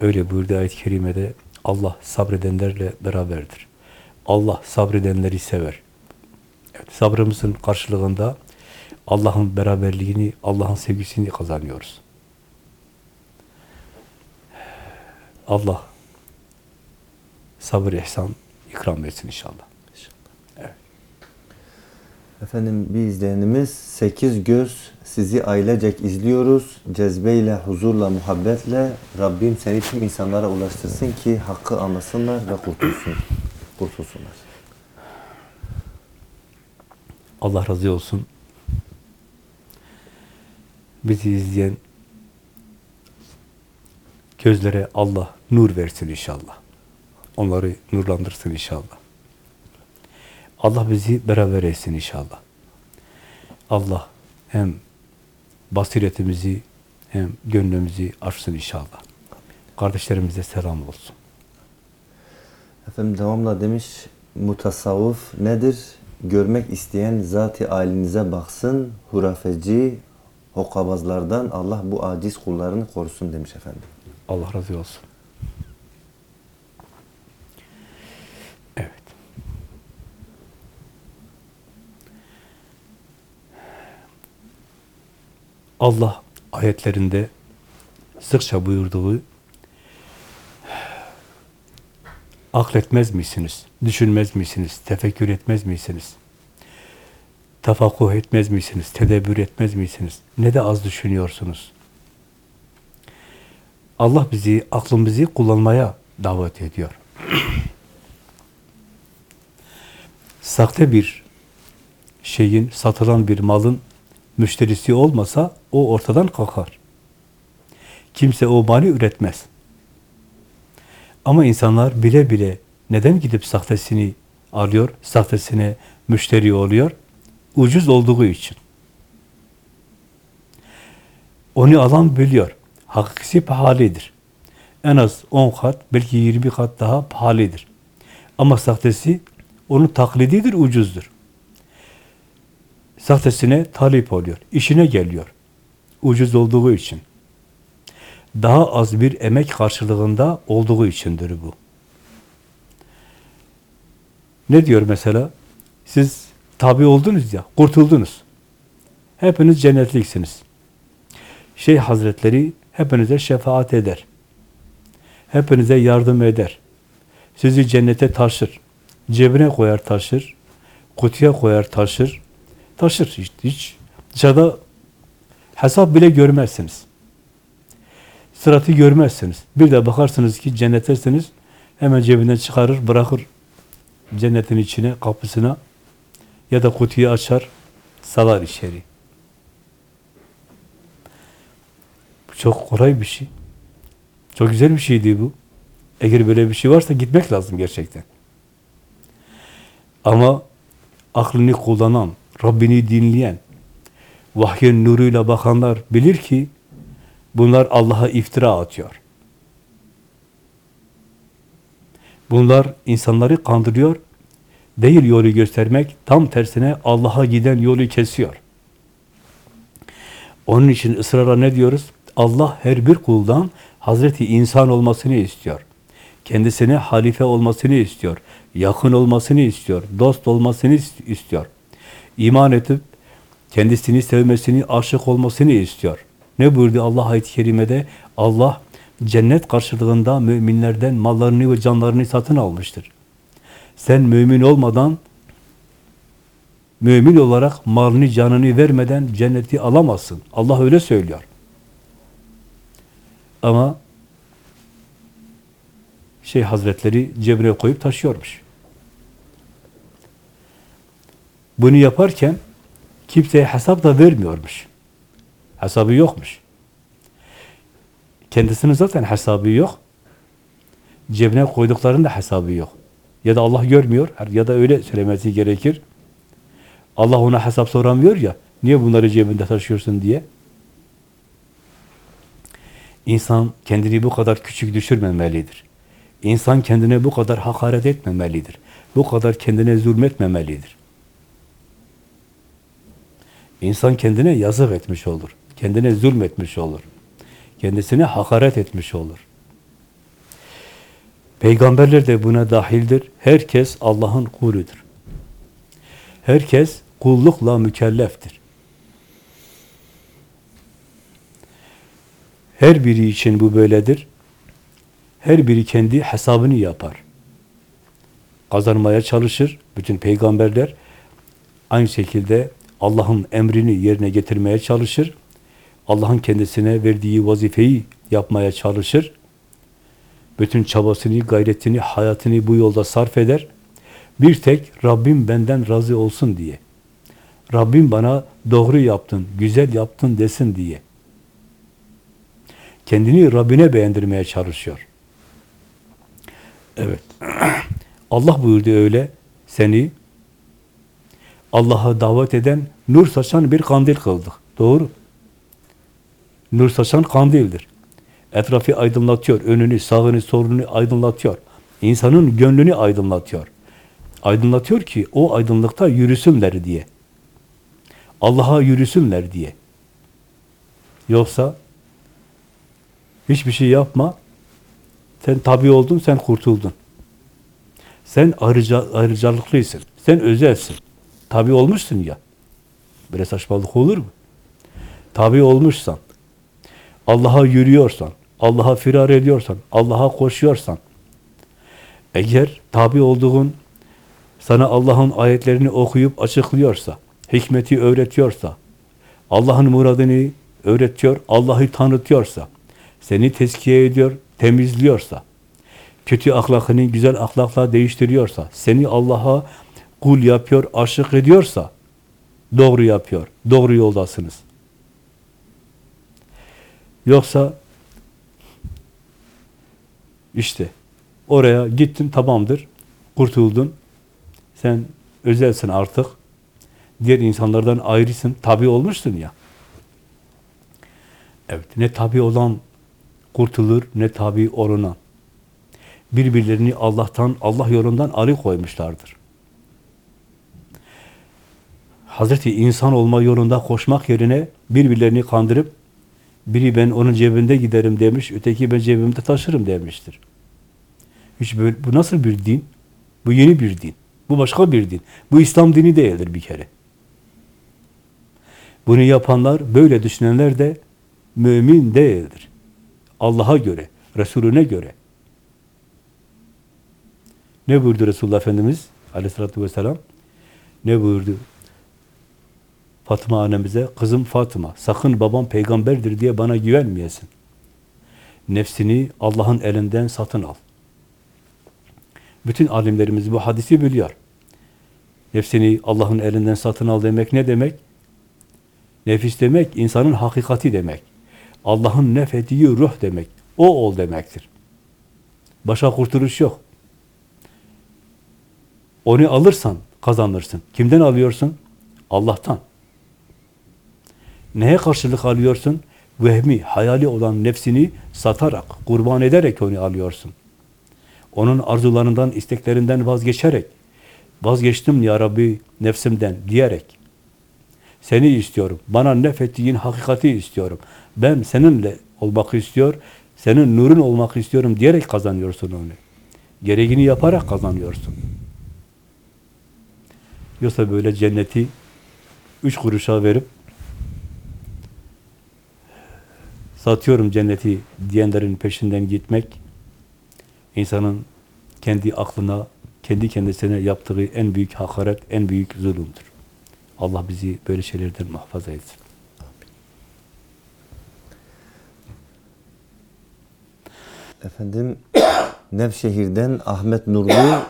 Öyle buyurdu ayet-i kerimede Allah sabredenlerle beraberdir. Allah sabredenleri sever. Evet, sabrımızın karşılığında Allah'ın beraberliğini, Allah'ın sevgisini kazanıyoruz. Allah sabır, ihsan ikram etsin inşallah. Efendim bir izleyenimiz 8 göz sizi ailecek izliyoruz. Cezbeyle, huzurla, muhabbetle Rabbim seni tüm insanlara ulaştırsın ki hakkı anlasınlar ve kurtulsun. Kurtulsunlar. Allah razı olsun. Bizi izleyen gözlere Allah nur versin inşallah. Onları nurlandırsın inşallah. Allah bizi beraber etsin inşallah. Allah hem basiretimizi hem gönlümüzü açsın inşallah. Kardeşlerimize selam olsun. Efendim devamla demiş mutasavvuf nedir? Görmek isteyen zati halinize baksın. Hurafeci, hokkabazlardan Allah bu aciz kullarını korusun demiş efendim. Allah razı olsun. Allah ayetlerinde sıkça buyurduğu akletmez misiniz? Düşünmez misiniz? Tefekkür etmez misiniz? Tefakkuh etmez misiniz? Tedebbür etmez misiniz? Ne de az düşünüyorsunuz? Allah bizi, aklımızı kullanmaya davet ediyor. Sahte bir şeyin, satılan bir malın müşterisi olmasa o ortadan kalkar. Kimse o mali üretmez. Ama insanlar bile bile neden gidip sahtesini alıyor, sahtesine müşteri oluyor? Ucuz olduğu için. Onu alan biliyor. Hakikisi pahalıdır. En az 10 kat, belki 20 kat daha pahalıdır. Ama sahtesi onun taklididir, ucuzdur. Sahtesine talip oluyor, işine geliyor. Ucuz olduğu için. Daha az bir emek karşılığında olduğu içindir bu. Ne diyor mesela? Siz tabi oldunuz ya, kurtuldunuz. Hepiniz cennetliksiniz. Şeyh Hazretleri hepinize şefaat eder. Hepinize yardım eder. Sizi cennete taşır. Cebine koyar taşır. Kutuya koyar taşır. Taşır hiç. hiç. Dışarıda hesap bile görmezsiniz. Sıratı görmezsiniz. Bir de bakarsınız ki cennettesiniz. Hemen cebinden çıkarır, bırakır cennetin içine, kapısına ya da kutuyu açar, salar içeri. Çok kolay bir şey. Çok güzel bir şeydi bu. Eğer böyle bir şey varsa gitmek lazım gerçekten. Ama aklını kullanan, Rabbini dinleyen, vahyin nuruyla bakanlar bilir ki bunlar Allah'a iftira atıyor. Bunlar insanları kandırıyor, değil yolu göstermek, tam tersine Allah'a giden yolu kesiyor. Onun için ısrarla ne diyoruz? Allah her bir kuldan Hazreti insan olmasını istiyor. Kendisine halife olmasını istiyor. Yakın olmasını istiyor. Dost olmasını istiyor. İman edip kendisini sevmesini, aşık olmasını istiyor. Ne buyurdu Allah ayet-i kerimede? Allah cennet karşılığında müminlerden mallarını ve canlarını satın almıştır. Sen mümin olmadan, mümin olarak malını, canını vermeden cenneti alamazsın. Allah öyle söylüyor. Ama şey hazretleri cebine koyup taşıyormuş. Bunu yaparken kimseye hesap da vermiyormuş. Hesabı yokmuş. Kendisinin zaten hesabı yok. Cebine koyduklarının da hesabı yok. Ya da Allah görmüyor ya da öyle söylemesi gerekir. Allah ona hesap soramıyor ya, niye bunları cebinde taşıyorsun diye. İnsan kendini bu kadar küçük düşürmemelidir. İnsan kendine bu kadar hakaret etmemelidir. Bu kadar kendine zulmetmemelidir. İnsan kendine yazık etmiş olur. Kendine zulmetmiş olur. Kendisine hakaret etmiş olur. Peygamberler de buna dahildir. Herkes Allah'ın kuludur. Herkes kullukla mükelleftir. Her biri için bu böyledir. Her biri kendi hesabını yapar. Kazanmaya çalışır. Bütün peygamberler aynı şekilde Allah'ın emrini yerine getirmeye çalışır. Allah'ın kendisine verdiği vazifeyi yapmaya çalışır. Bütün çabasını, gayretini, hayatını bu yolda sarf eder. Bir tek Rabbim benden razı olsun diye. Rabbim bana doğru yaptın, güzel yaptın desin diye. Kendini Rabbine beğendirmeye çalışıyor. Evet. Allah buyurdu öyle. Seni Allah'a davet eden, nur saçan bir kandil kıldık. Doğru. Nur saçan kandildir. Etrafı aydınlatıyor. Önünü, sağını, solunu aydınlatıyor. İnsanın gönlünü aydınlatıyor. Aydınlatıyor ki o aydınlıkta yürüsünler diye. Allah'a yürüsünler diye. Yoksa hiçbir şey yapma. Sen tabi oldun, sen kurtuldun. Sen ayrıca, ayrıcalıklısın. Sen özelsin. Tabi olmuşsun ya. Böyle saçmalık olur mu? Tabi olmuşsan, Allah'a yürüyorsan, Allah'a firar ediyorsan, Allah'a koşuyorsan, eğer tabi olduğun, sana Allah'ın ayetlerini okuyup açıklıyorsa, hikmeti öğretiyorsa, Allah'ın muradını öğretiyor, Allah'ı tanıtıyorsa, seni tezkiye ediyor, temizliyorsa, kötü ahlakını güzel ahlakla değiştiriyorsa, seni Allah'a kul yapıyor, aşık ediyorsa, doğru yapıyor, doğru yoldasınız. Yoksa işte oraya gittin tamamdır, kurtuldun, sen özelsin artık, diğer insanlardan ayrısın, tabi olmuşsun ya. Evet, ne tabi olan kurtulur, ne tabi olunan. Birbirlerini Allah'tan, Allah yolundan arı koymuşlardır. Hazreti insan olma yolunda koşmak yerine birbirlerini kandırıp biri ben onun cebinde giderim demiş, öteki ben cebimde taşırım demiştir. Hiç böyle, bu nasıl bir din? Bu yeni bir din. Bu başka bir din. Bu İslam dini değildir bir kere. Bunu yapanlar, böyle düşünenler de mümin değildir. Allah'a göre, Resulüne göre. Ne buyurdu Resulullah Efendimiz aleyhissalatü vesselam? Ne buyurdu? Fatıma annemize, kızım Fatıma, sakın babam peygamberdir diye bana güvenmeyesin. Nefsini Allah'ın elinden satın al. Bütün alimlerimiz bu hadisi biliyor. Nefsini Allah'ın elinden satın al demek ne demek? Nefis demek, insanın hakikati demek. Allah'ın nefettiği ruh demek. O ol demektir. Başa kurtuluş yok. Onu alırsan kazanırsın. Kimden alıyorsun? Allah'tan. Neye karşılık alıyorsun? Vehmi, hayali olan nefsini satarak, kurban ederek onu alıyorsun. Onun arzularından, isteklerinden vazgeçerek, vazgeçtim ya Rabbi nefsimden diyerek, seni istiyorum, bana nefettiğin hakikati istiyorum, ben seninle olmak istiyor, senin nurun olmak istiyorum diyerek kazanıyorsun onu. Gereğini yaparak kazanıyorsun. Yoksa böyle cenneti üç kuruşa verip satıyorum cenneti diyenlerin peşinden gitmek insanın kendi aklına, kendi kendisine yaptığı en büyük hakaret, en büyük zulümdür. Allah bizi böyle şeylerden muhafaza etsin. Efendim Nevşehir'den Ahmet Nurlu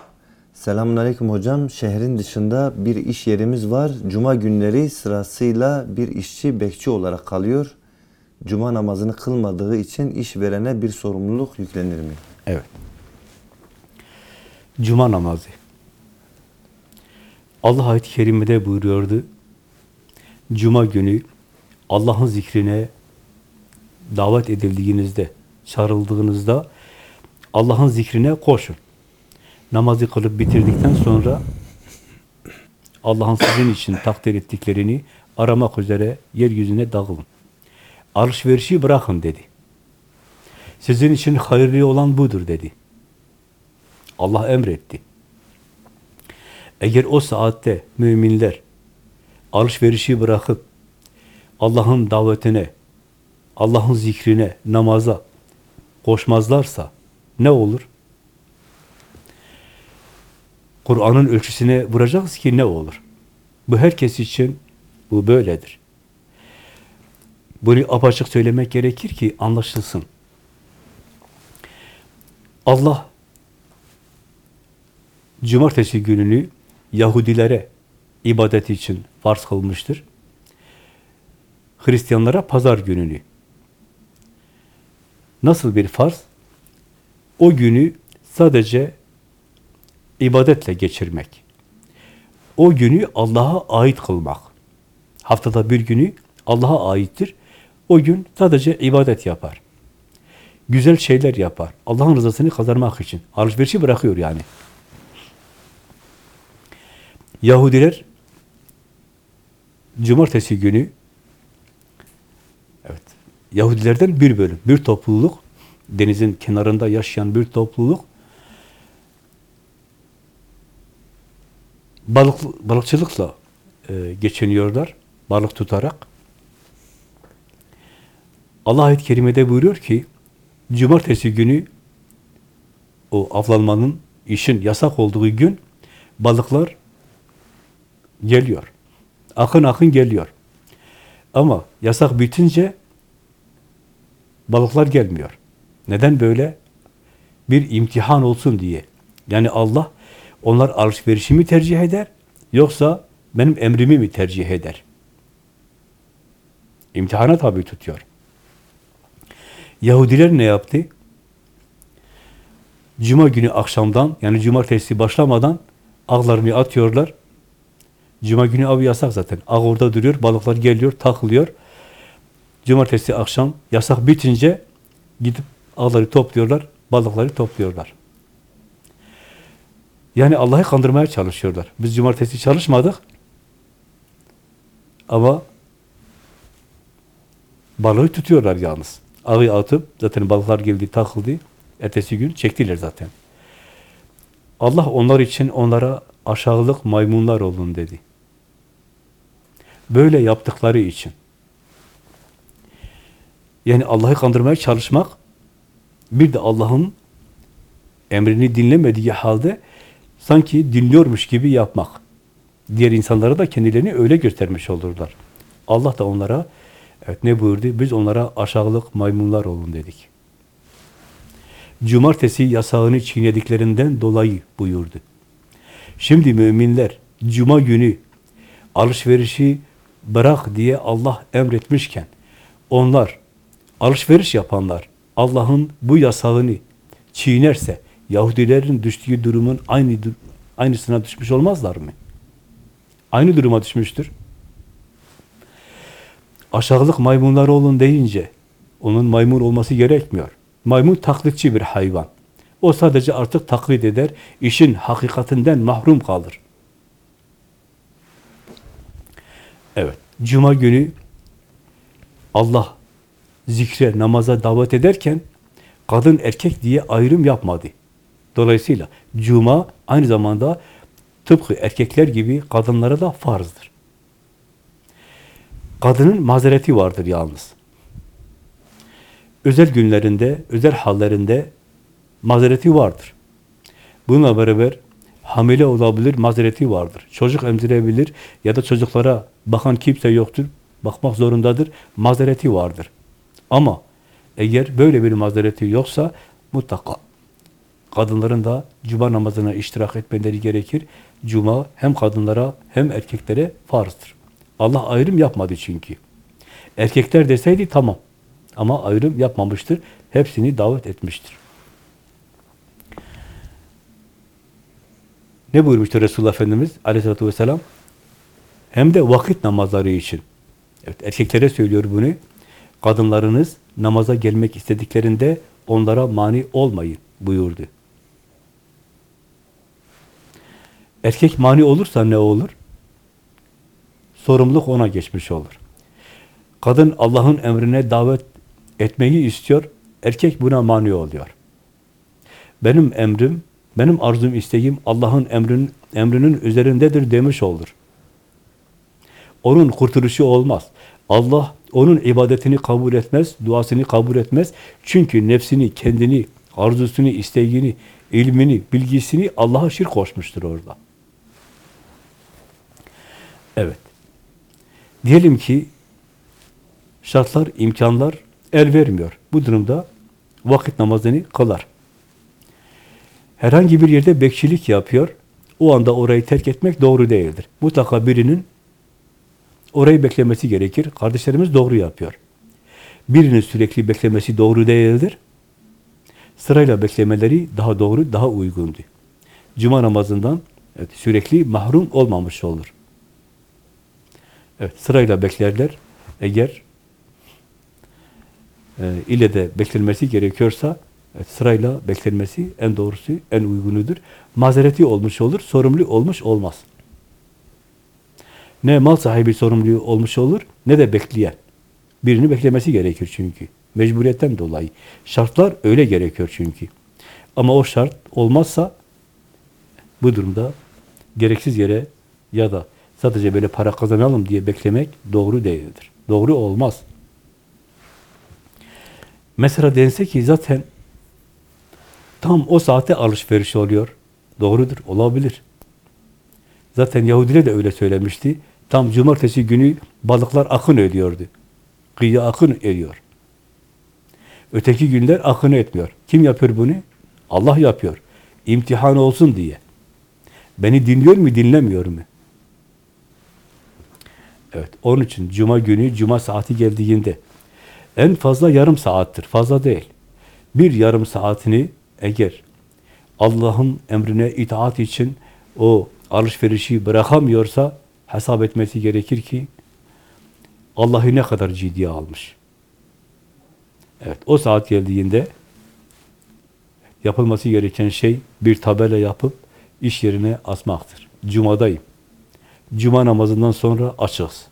Selamünaleyküm hocam. Şehrin dışında bir iş yerimiz var. Cuma günleri sırasıyla bir işçi bekçi olarak kalıyor. Cuma namazını kılmadığı için işverene bir sorumluluk yüklenir mi? Evet. Cuma namazı. Allah ayet-i kerimede buyuruyordu. Cuma günü Allah'ın zikrine davet edildiğinizde, çağrıldığınızda Allah'ın zikrine koşun. Namazı kılıp bitirdikten sonra Allah'ın sizin için takdir ettiklerini aramak üzere yeryüzüne dağılın. Alışverişi bırakın dedi. Sizin için hayırlı olan budur dedi. Allah emretti. Eğer o saatte müminler alışverişi bırakıp Allah'ın davetine, Allah'ın zikrine, namaza koşmazlarsa ne olur? Kur'an'ın ölçüsüne vuracağız ki ne olur? Bu herkes için bu böyledir. Bunu apaçık söylemek gerekir ki anlaşılsın. Allah cumartesi gününü Yahudilere ibadet için farz kılmıştır. Hristiyanlara pazar gününü. Nasıl bir farz? O günü sadece ibadetle geçirmek. O günü Allah'a ait kılmak. Haftada bir günü Allah'a aittir. O gün sadece ibadet yapar. Güzel şeyler yapar. Allah'ın rızasını kazanmak için. Alışverişi bırakıyor yani. Yahudiler cumartesi günü evet Yahudilerden bir bölüm, bir topluluk denizin kenarında yaşayan bir topluluk balık balıkçılıkla e, geçiniyorlar. Balık tutarak. Allah ayet-i kerimede buyuruyor ki cumartesi günü o avlanmanın işin yasak olduğu gün balıklar geliyor. Akın akın geliyor. Ama yasak bitince balıklar gelmiyor. Neden böyle? Bir imtihan olsun diye. Yani Allah onlar alışverişimi tercih eder yoksa benim emrimi mi tercih eder? İmtihana tabi tutuyor. Yahudiler ne yaptı? Cuma günü akşamdan yani cumartesi başlamadan ağlarını atıyorlar. Cuma günü av yasak zaten. Ağ orada duruyor, balıklar geliyor, takılıyor. Cumartesi akşam yasak bitince gidip ağları topluyorlar, balıkları topluyorlar. Yani Allah'ı kandırmaya çalışıyorlar. Biz cumartesi çalışmadık ama balığı tutuyorlar yalnız. Ağı atıp zaten balıklar geldi, takıldı. Ertesi gün çektiler zaten. Allah onlar için onlara aşağılık maymunlar olun dedi. Böyle yaptıkları için. Yani Allah'ı kandırmaya çalışmak, bir de Allah'ın emrini dinlemediği halde sanki dinliyormuş gibi yapmak. Diğer insanlara da kendilerini öyle göstermiş olurlar. Allah da onlara evet ne buyurdu? Biz onlara aşağılık maymunlar olun dedik. Cumartesi yasağını çiğnediklerinden dolayı buyurdu. Şimdi müminler cuma günü alışverişi bırak diye Allah emretmişken onlar alışveriş yapanlar Allah'ın bu yasağını çiğnerse Yahudilerin düştüğü durumun aynı aynısına düşmüş olmazlar mı? Aynı duruma düşmüştür. Aşağılık maymunlar olun deyince onun maymun olması gerekmiyor. Maymun taklitçi bir hayvan. O sadece artık taklit eder, işin hakikatinden mahrum kalır. Evet, cuma günü Allah zikre, namaza davet ederken kadın erkek diye ayrım yapmadı. Dolayısıyla cuma aynı zamanda tıpkı erkekler gibi kadınlara da farzdır. Kadının mazereti vardır yalnız. Özel günlerinde, özel hallerinde mazereti vardır. Bununla beraber hamile olabilir, mazereti vardır. Çocuk emzirebilir ya da çocuklara bakan kimse yoktur, bakmak zorundadır, mazereti vardır. Ama eğer böyle bir mazereti yoksa mutlaka kadınların da cuma namazına iştirak etmeleri gerekir. Cuma hem kadınlara hem erkeklere farzdır. Allah ayrım yapmadı çünkü. Erkekler deseydi tamam. Ama ayrım yapmamıştır. Hepsini davet etmiştir. Ne buyurmuştur Resulullah Efendimiz aleyhissalatü vesselam? Hem de vakit namazları için. Evet, erkeklere söylüyor bunu. Kadınlarınız namaza gelmek istediklerinde onlara mani olmayın buyurdu. Erkek mani olursa ne olur? Sorumluluk ona geçmiş olur. Kadın Allah'ın emrine davet etmeyi istiyor, erkek buna mani oluyor. Benim emrim, benim arzum, isteğim Allah'ın emrinin, emrinin üzerindedir demiş olur. Onun kurtuluşu olmaz. Allah onun ibadetini kabul etmez, duasını kabul etmez. Çünkü nefsini, kendini, arzusunu, isteğini, ilmini, bilgisini Allah'a şirk koşmuştur orada. Evet. Diyelim ki şartlar, imkanlar el vermiyor. Bu durumda vakit namazını kılar. Herhangi bir yerde bekçilik yapıyor. O anda orayı terk etmek doğru değildir. Mutlaka birinin orayı beklemesi gerekir. Kardeşlerimiz doğru yapıyor. Birinin sürekli beklemesi doğru değildir. Sırayla beklemeleri daha doğru, daha uygundu. Cuma namazından evet, sürekli mahrum olmamış olur. Evet, sırayla beklerler. Eğer e, ile de beklenmesi gerekiyorsa evet, sırayla beklenmesi en doğrusu, en uygunudur. Mazereti olmuş olur, sorumlu olmuş olmaz. Ne mal sahibi sorumlu olmuş olur, ne de bekleyen. Birini beklemesi gerekir çünkü. Mecburiyetten dolayı. Şartlar öyle gerekiyor çünkü. Ama o şart olmazsa bu durumda gereksiz yere ya da sadece böyle para kazanalım diye beklemek doğru değildir. Doğru olmaz. Mesela dense ki zaten tam o saate alışveriş oluyor. Doğrudur, olabilir. Zaten Yahudiler de öyle söylemişti. Tam cumartesi günü balıklar akın ediyordu. Kıyıya akın ediyor. Öteki günler akın etmiyor. Kim yapıyor bunu? Allah yapıyor. İmtihan olsun diye. Beni dinliyor mu, dinlemiyor mu? Evet, onun için cuma günü, cuma saati geldiğinde en fazla yarım saattir, fazla değil. Bir yarım saatini eğer Allah'ın emrine itaat için o alışverişi bırakamıyorsa hesap etmesi gerekir ki Allah'ı ne kadar ciddiye almış. Evet, o saat geldiğinde yapılması gereken şey bir tabela yapıp iş yerine asmaktır. Cuma'dayım. Cuma namazından sonra açız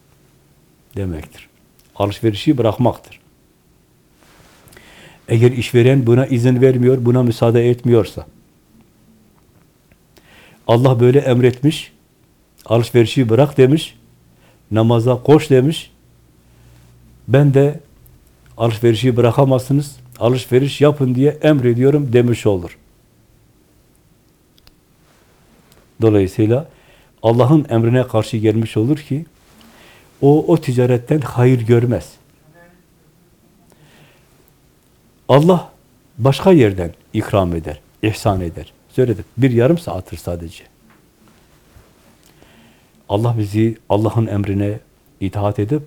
demektir. Alışverişi bırakmaktır. Eğer işveren buna izin vermiyor, buna müsaade etmiyorsa, Allah böyle emretmiş. Alışverişi bırak demiş. Namaza koş demiş. Ben de alışverişi bırakamazsınız. Alışveriş yapın diye emrediyorum demiş olur. Dolayısıyla Allah'ın emrine karşı gelmiş olur ki o o ticaretten hayır görmez. Allah başka yerden ikram eder, ihsan eder. Söyledim. Bir yarım saattir sadece. Allah bizi Allah'ın emrine itaat edip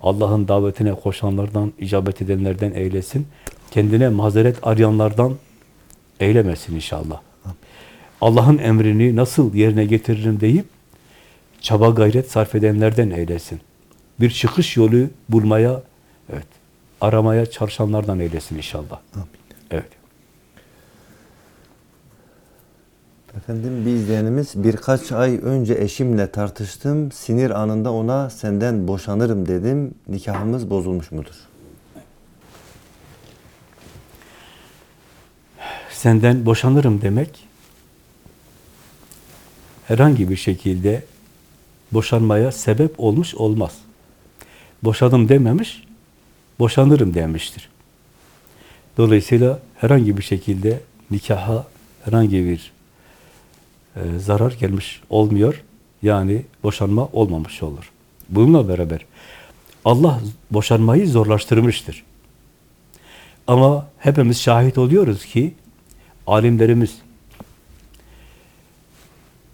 Allah'ın davetine koşanlardan, icabet edenlerden eylesin. Kendine mazeret arayanlardan eylemesin inşallah. Allah'ın emrini nasıl yerine getiririm deyip çaba gayret sarf edenlerden eylesin. Bir çıkış yolu bulmaya, evet, aramaya çalışanlardan eylesin inşallah. Evet. Efendim bir izleyenimiz birkaç ay önce eşimle tartıştım. Sinir anında ona senden boşanırım dedim. Nikahımız bozulmuş mudur? Senden boşanırım demek herhangi bir şekilde boşanmaya sebep olmuş olmaz. Boşadım dememiş, boşanırım demiştir. Dolayısıyla herhangi bir şekilde nikaha herhangi bir e, zarar gelmiş olmuyor. Yani boşanma olmamış olur. Bununla beraber Allah boşanmayı zorlaştırmıştır. Ama hepimiz şahit oluyoruz ki alimlerimiz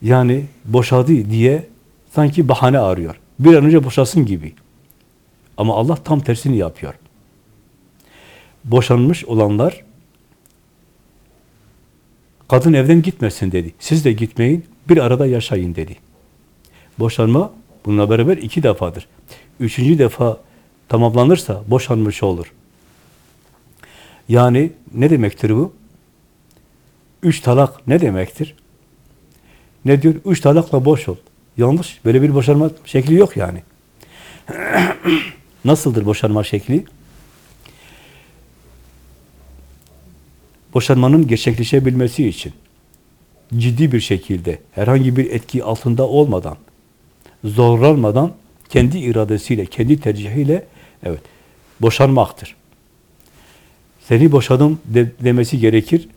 yani boşadı diye sanki bahane arıyor. Bir an önce boşasın gibi. Ama Allah tam tersini yapıyor. Boşanmış olanlar kadın evden gitmesin dedi. Siz de gitmeyin, bir arada yaşayın dedi. Boşanma bununla beraber iki defadır. Üçüncü defa tamamlanırsa boşanmış olur. Yani ne demektir bu? Üç talak ne demektir? Ne diyor? Üç talakla boş ol. Yanlış. Böyle bir boşanma şekli yok yani. Nasıldır boşanma şekli? Boşanmanın gerçekleşebilmesi için ciddi bir şekilde herhangi bir etki altında olmadan zorlanmadan kendi iradesiyle, kendi tercihiyle evet boşanmaktır. Seni boşadım de, demesi gerekir.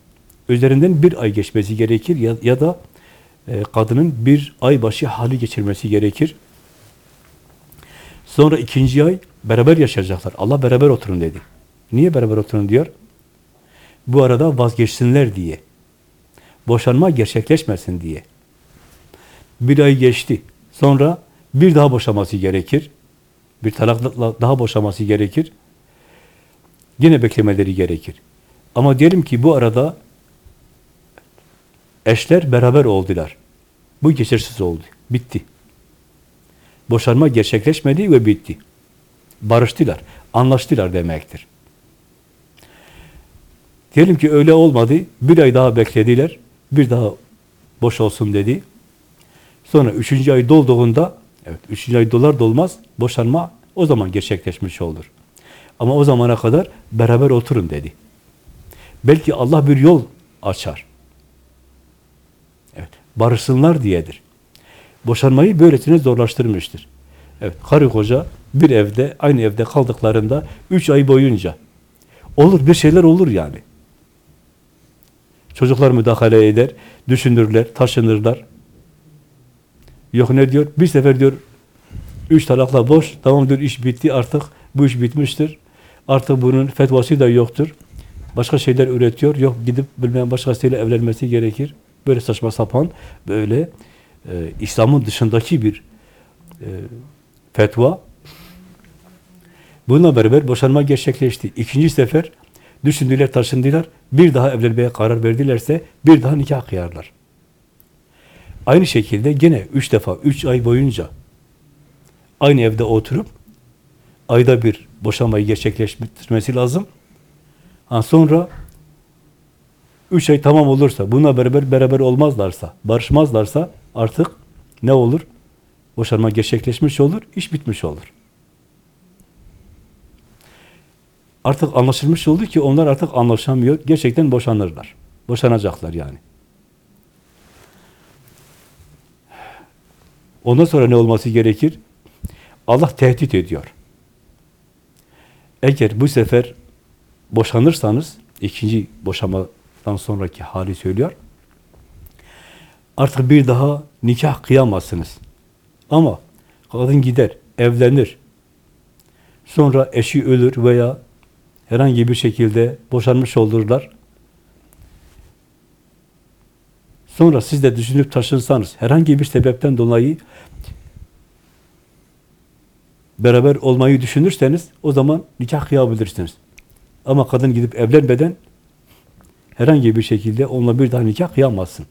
Üzerinden bir ay geçmesi gerekir ya, ya da e, kadının bir ay başı hali geçirmesi gerekir. Sonra ikinci ay beraber yaşayacaklar. Allah beraber oturun dedi. Niye beraber oturun diyor? Bu arada vazgeçsinler diye. Boşanma gerçekleşmesin diye. Bir ay geçti. Sonra bir daha boşaması gerekir. Bir talakla daha boşaması gerekir. Yine beklemeleri gerekir. Ama diyelim ki bu arada eşler beraber oldular. Bu geçersiz oldu. Bitti. Boşanma gerçekleşmedi ve bitti. Barıştılar, anlaştılar demektir. Diyelim ki öyle olmadı, bir ay daha beklediler, bir daha boş olsun dedi. Sonra üçüncü ay dolduğunda, evet üçüncü ay dolar dolmaz, boşanma o zaman gerçekleşmiş olur. Ama o zamana kadar beraber oturun dedi. Belki Allah bir yol açar. Barışsınlar diyedir. Boşanmayı böylesine zorlaştırmıştır. Evet, karı koca bir evde, aynı evde kaldıklarında üç ay boyunca olur, bir şeyler olur yani. Çocuklar müdahale eder, düşünürler, taşınırlar. Yok ne diyor? Bir sefer diyor, üç talakla boş, tamam diyor iş bitti artık, bu iş bitmiştir. Artık bunun fetvası da yoktur. Başka şeyler üretiyor, yok gidip bilmem başkasıyla evlenmesi gerekir. Böyle saçma sapan, böyle e, İslam'ın dışındaki bir e, fetva. Bununla beraber boşanma gerçekleşti. İkinci sefer düşündüler, taşındılar. Bir daha evlenmeye karar verdilerse bir daha nikah kıyarlar. Aynı şekilde gene üç defa, üç ay boyunca aynı evde oturup ayda bir boşanmayı gerçekleştirmesi lazım. Ha sonra üç ay tamam olursa, bununla beraber beraber olmazlarsa, barışmazlarsa artık ne olur? Boşanma gerçekleşmiş olur, iş bitmiş olur. Artık anlaşılmış oldu ki onlar artık anlaşamıyor. Gerçekten boşanırlar. Boşanacaklar yani. Ondan sonra ne olması gerekir? Allah tehdit ediyor. Eğer bu sefer boşanırsanız, ikinci boşamadan sonraki hali söylüyor, artık bir daha nikah kıyamazsınız. Ama kadın gider, evlenir. Sonra eşi ölür veya herhangi bir şekilde boşanmış olurlar. Sonra siz de düşünüp taşınsanız, herhangi bir sebepten dolayı beraber olmayı düşünürseniz, o zaman nikah kıyabilirsiniz. Ama kadın gidip evlenmeden herhangi bir şekilde onunla bir daha nikah kıyamazsın.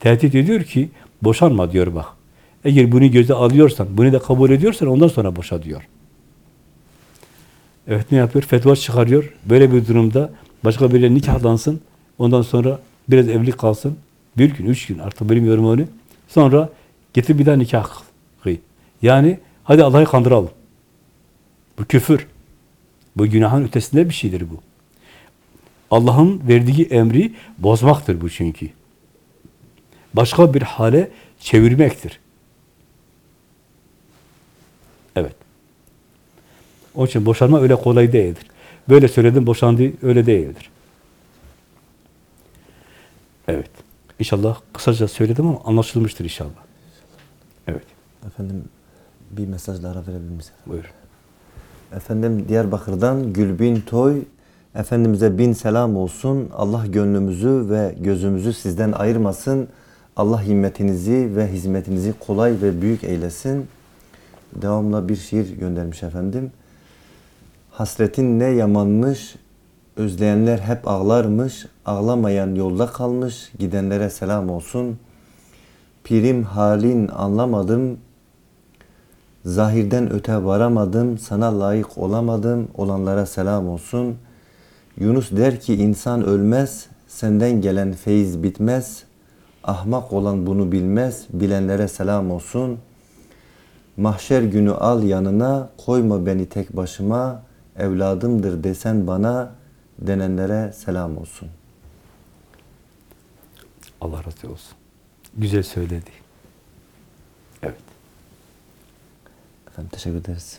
Tehdit ediyor ki, boşanma diyor bak. Eğer bunu göze alıyorsan, bunu da kabul ediyorsan ondan sonra boşa diyor. Evet ne yapıyor? Fetva çıkarıyor. Böyle bir durumda başka biriyle nikahlansın. Ondan sonra biraz evlilik kalsın. Bir gün, üç gün artık bilmiyorum onu. Sonra getir bir daha nikah kıy. Yani hadi Allah'ı kandıralım. Bu küfür. Bu günahın ötesinde bir şeydir bu. Allah'ın verdiği emri bozmaktır bu çünkü. Başka bir hale çevirmektir. Evet. Onun için boşanma öyle kolay değildir. Böyle söyledim boşandı öyle değildir. Evet. İnşallah kısaca söyledim ama anlaşılmıştır inşallah. Evet. Efendim bir mesajla ara verebilir miyiz? Buyur. Efendim Diyarbakır'dan Gülbin Toy Efendimiz'e bin selam olsun. Allah gönlümüzü ve gözümüzü sizden ayırmasın. Allah himmetinizi ve hizmetinizi kolay ve büyük eylesin. Devamla bir şiir göndermiş efendim. Hasretin ne yamanmış, özleyenler hep ağlarmış, ağlamayan yolda kalmış, gidenlere selam olsun. Pirim halin anlamadım, Zahirden öte varamadım, sana layık olamadım, olanlara selam olsun. Yunus der ki insan ölmez, senden gelen feyiz bitmez. Ahmak olan bunu bilmez, bilenlere selam olsun. Mahşer günü al yanına, koyma beni tek başıma. Evladımdır desen bana, denenlere selam olsun. Allah razı olsun. Güzel söyledi. Evet. Efendim teşekkür ederiz.